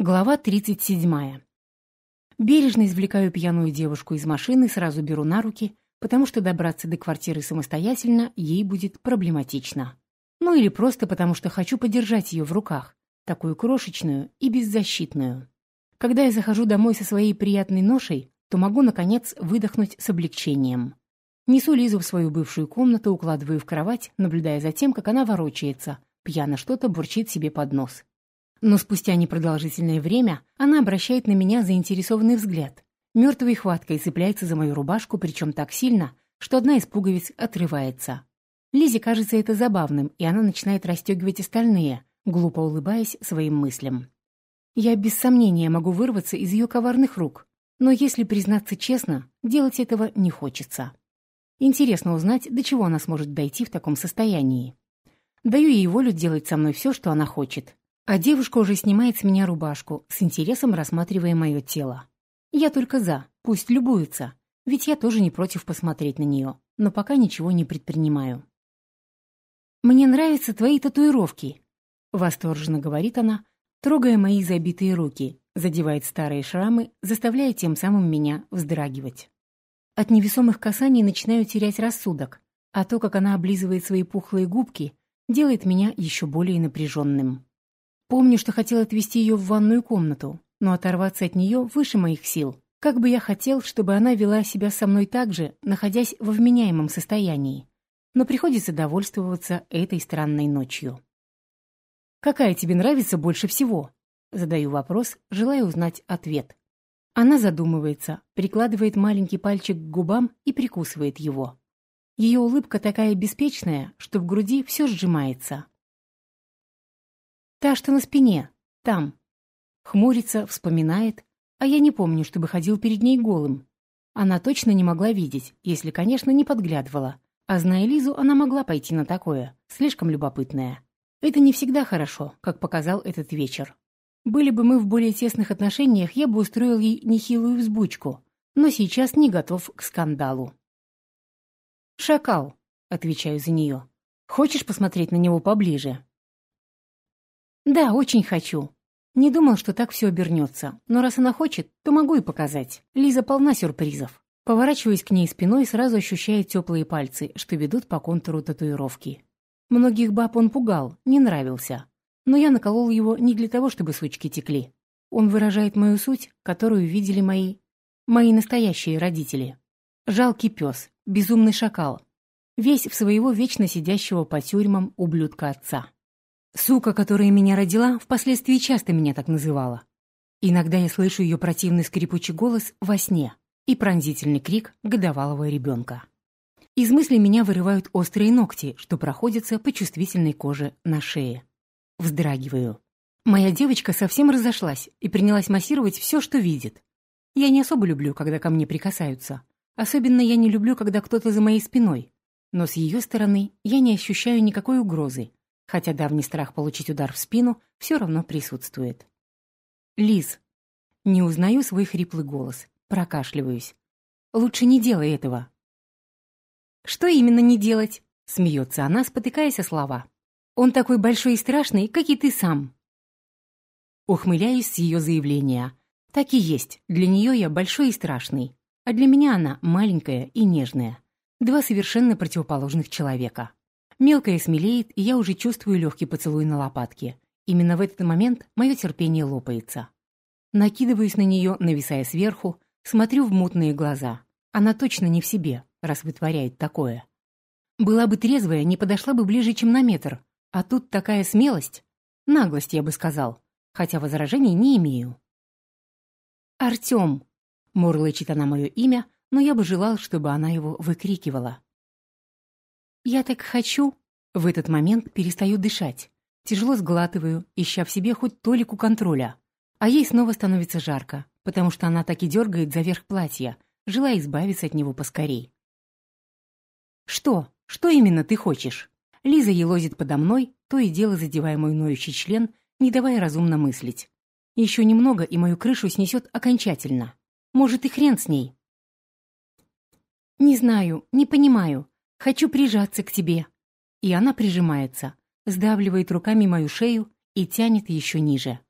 Глава 37. Бережно извлекаю пьяную девушку из машины, сразу беру на руки, потому что добраться до квартиры самостоятельно ей будет проблематично. Ну или просто потому, что хочу подержать ее в руках, такую крошечную и беззащитную. Когда я захожу домой со своей приятной ношей, то могу, наконец, выдохнуть с облегчением. Несу Лизу в свою бывшую комнату, укладываю в кровать, наблюдая за тем, как она ворочается, пьяно что-то бурчит себе под нос. Но спустя непродолжительное время она обращает на меня заинтересованный взгляд. Мертвой хваткой цепляется за мою рубашку, причем так сильно, что одна из пуговиц отрывается. Лизе кажется это забавным, и она начинает расстегивать остальные, глупо улыбаясь своим мыслям. Я без сомнения могу вырваться из ее коварных рук, но если признаться честно, делать этого не хочется. Интересно узнать, до чего она сможет дойти в таком состоянии. Даю ей волю делать со мной все, что она хочет. А девушка уже снимает с меня рубашку, с интересом рассматривая мое тело. Я только за, пусть любуется, ведь я тоже не против посмотреть на нее, но пока ничего не предпринимаю. «Мне нравятся твои татуировки», — восторженно говорит она, трогая мои забитые руки, задевает старые шрамы, заставляя тем самым меня вздрагивать. От невесомых касаний начинаю терять рассудок, а то, как она облизывает свои пухлые губки, делает меня еще более напряженным. Помню, что хотел отвезти ее в ванную комнату, но оторваться от нее выше моих сил. Как бы я хотел, чтобы она вела себя со мной так же, находясь во вменяемом состоянии. Но приходится довольствоваться этой странной ночью. «Какая тебе нравится больше всего?» Задаю вопрос, желая узнать ответ. Она задумывается, прикладывает маленький пальчик к губам и прикусывает его. Ее улыбка такая беспечная, что в груди все сжимается. Та, что на спине. Там. Хмурится, вспоминает. А я не помню, чтобы ходил перед ней голым. Она точно не могла видеть, если, конечно, не подглядывала. А зная Лизу, она могла пойти на такое. Слишком любопытная. Это не всегда хорошо, как показал этот вечер. Были бы мы в более тесных отношениях, я бы устроил ей нехилую взбучку. Но сейчас не готов к скандалу. «Шакал», — отвечаю за нее. «Хочешь посмотреть на него поближе?» «Да, очень хочу. Не думал, что так все обернется, но раз она хочет, то могу и показать. Лиза полна сюрпризов». Поворачиваясь к ней спиной, сразу ощущая теплые пальцы, что ведут по контуру татуировки. Многих баб он пугал, не нравился. Но я наколол его не для того, чтобы сучки текли. Он выражает мою суть, которую видели мои... мои настоящие родители. Жалкий пес, безумный шакал. Весь в своего вечно сидящего по тюрьмам ублюдка отца. Сука, которая меня родила, впоследствии часто меня так называла. Иногда я слышу ее противный скрипучий голос во сне и пронзительный крик годовалого ребенка. Из мыслей меня вырывают острые ногти, что проходятся по чувствительной коже на шее. Вздрагиваю. Моя девочка совсем разошлась и принялась массировать все, что видит. Я не особо люблю, когда ко мне прикасаются. Особенно я не люблю, когда кто-то за моей спиной. Но с ее стороны я не ощущаю никакой угрозы, хотя давний страх получить удар в спину все равно присутствует. «Лиз!» Не узнаю свой хриплый голос, прокашливаюсь. «Лучше не делай этого!» «Что именно не делать?» — смеется она, спотыкаясь о слова. «Он такой большой и страшный, как и ты сам!» Ухмыляюсь с ее заявления. Так и есть, для нее я большой и страшный, а для меня она маленькая и нежная. Два совершенно противоположных человека. Мелкая смелеет, и я уже чувствую легкий поцелуй на лопатке. Именно в этот момент мое терпение лопается. Накидываюсь на нее, нависая сверху, смотрю в мутные глаза. Она точно не в себе, раз вытворяет такое. Была бы трезвая, не подошла бы ближе, чем на метр. А тут такая смелость. Наглость, я бы сказал. Хотя возражений не имею. «Артем!» — мурлычет она мое имя, но я бы желал, чтобы она его выкрикивала. «Я так хочу!» В этот момент перестаю дышать. Тяжело сглатываю, ища в себе хоть толику контроля. А ей снова становится жарко, потому что она так и дергает за верх платья, желая избавиться от него поскорей. «Что? Что именно ты хочешь?» Лиза елозит подо мной, то и дело задевая мой ноющий член, не давая разумно мыслить. Еще немного, и мою крышу снесет окончательно. Может, и хрен с ней. «Не знаю, не понимаю. Хочу прижаться к тебе». И она прижимается, сдавливает руками мою шею и тянет еще ниже.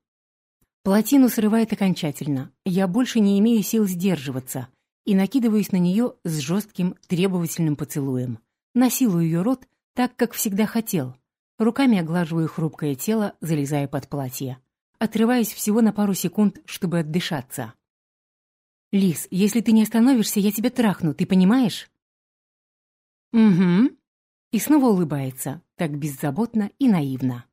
Плотину срывает окончательно. Я больше не имею сил сдерживаться и накидываюсь на нее с жестким, требовательным поцелуем. Насилую ее рот так, как всегда хотел. Руками оглаживаю хрупкое тело, залезая под платье. Отрываюсь всего на пару секунд, чтобы отдышаться. «Лис, если ты не остановишься, я тебя трахну, ты понимаешь?» «Угу». И снова улыбается, так беззаботно и наивно.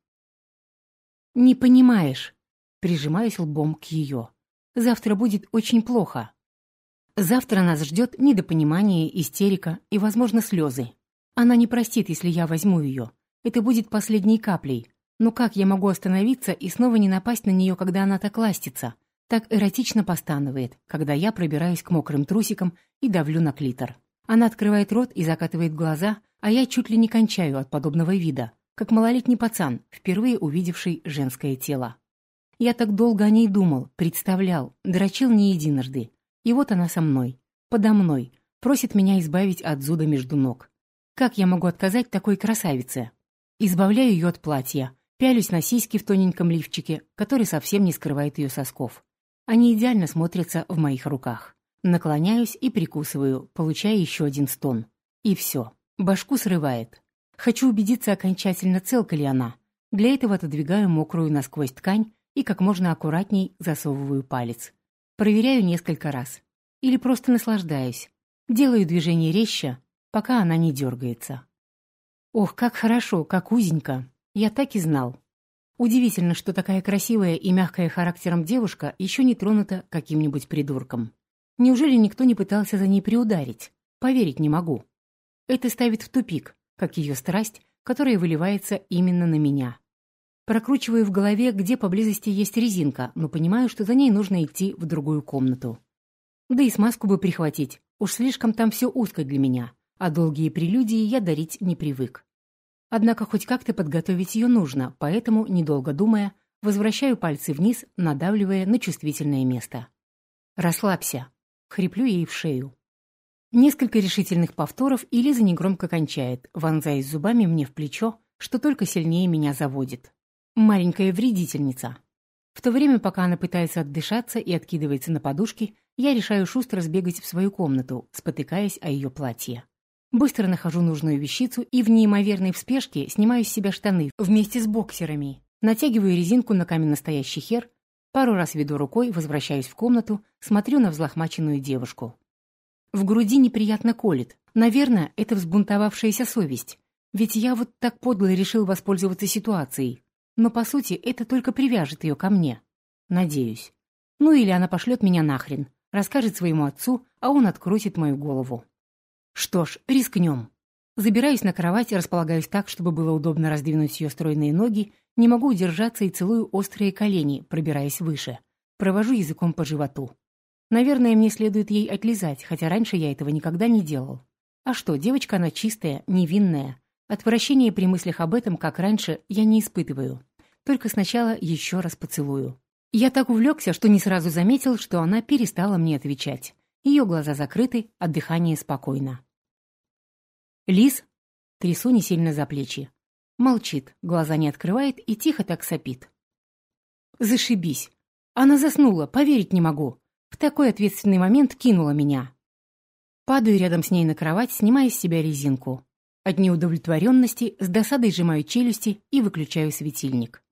«Не понимаешь», — прижимаюсь лбом к ее. «Завтра будет очень плохо. Завтра нас ждет недопонимание, истерика и, возможно, слезы. Она не простит, если я возьму ее. Это будет последней каплей. Но как я могу остановиться и снова не напасть на нее, когда она так ластится? Так эротично постанывает, когда я пробираюсь к мокрым трусикам и давлю на клитор. Она открывает рот и закатывает глаза, а я чуть ли не кончаю от подобного вида, как малолетний пацан, впервые увидевший женское тело. Я так долго о ней думал, представлял, дрочил не единожды. И вот она со мной, подо мной, просит меня избавить от зуда между ног. Как я могу отказать такой красавице? Избавляю ее от платья, пялюсь на сиськи в тоненьком лифчике, который совсем не скрывает ее сосков. Они идеально смотрятся в моих руках. Наклоняюсь и прикусываю, получая еще один стон. И все. Башку срывает. Хочу убедиться окончательно, целка ли она. Для этого отодвигаю мокрую насквозь ткань и как можно аккуратней засовываю палец. Проверяю несколько раз. Или просто наслаждаюсь. Делаю движение резче, пока она не дергается. Ох, как хорошо, как узенько. Я так и знал. Удивительно, что такая красивая и мягкая характером девушка еще не тронута каким-нибудь придурком. Неужели никто не пытался за ней приударить? Поверить не могу. Это ставит в тупик, как ее страсть, которая выливается именно на меня. Прокручиваю в голове, где поблизости есть резинка, но понимаю, что за ней нужно идти в другую комнату. Да и смазку бы прихватить, уж слишком там все узко для меня, а долгие прелюдии я дарить не привык. Однако хоть как-то подготовить ее нужно, поэтому, недолго думая, возвращаю пальцы вниз, надавливая на чувствительное место. «Расслабься», — хриплю ей в шею. Несколько решительных повторов, и Лиза негромко кончает, вонзаясь зубами мне в плечо, что только сильнее меня заводит. Маленькая вредительница. В то время, пока она пытается отдышаться и откидывается на подушки, я решаю шустро сбегать в свою комнату, спотыкаясь о ее платье. Быстро нахожу нужную вещицу и в неимоверной вспешке снимаю с себя штаны вместе с боксерами, натягиваю резинку на камень настоящий хер, пару раз веду рукой, возвращаюсь в комнату, смотрю на взлохмаченную девушку. В груди неприятно колет. Наверное, это взбунтовавшаяся совесть. Ведь я вот так подло решил воспользоваться ситуацией, но, по сути, это только привяжет ее ко мне. Надеюсь. Ну или она пошлет меня нахрен, расскажет своему отцу, а он открутит мою голову. Что ж, рискнем. Забираюсь на кровать, располагаюсь так, чтобы было удобно раздвинуть ее стройные ноги, не могу удержаться и целую острые колени, пробираясь выше. Провожу языком по животу. Наверное, мне следует ей отлизать, хотя раньше я этого никогда не делал. А что, девочка она чистая, невинная, Отвращения при мыслях об этом, как раньше, я не испытываю. Только сначала еще раз поцелую. Я так увлекся, что не сразу заметил, что она перестала мне отвечать. Ее глаза закрыты, а дыхание спокойно. Лис трясу не сильно за плечи. Молчит, глаза не открывает и тихо так сопит. Зашибись. Она заснула, поверить не могу. В такой ответственный момент кинула меня. Падаю рядом с ней на кровать, снимая с себя резинку. От неудовлетворенности с досадой сжимаю челюсти и выключаю светильник.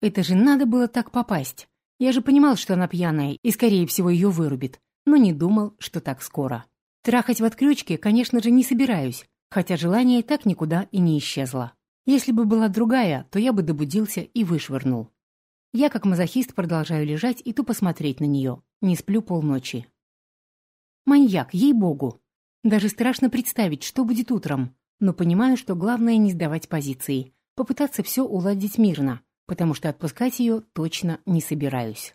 Это же надо было так попасть. Я же понимал, что она пьяная и, скорее всего, ее вырубит, но не думал, что так скоро. Трахать в отключке, конечно же, не собираюсь, хотя желание так никуда и не исчезло. Если бы была другая, то я бы добудился и вышвырнул. Я, как мазохист, продолжаю лежать и тупо смотреть на нее. Не сплю полночи. Маньяк, ей-богу. Даже страшно представить, что будет утром но понимаю, что главное не сдавать позиции, попытаться все уладить мирно, потому что отпускать ее точно не собираюсь.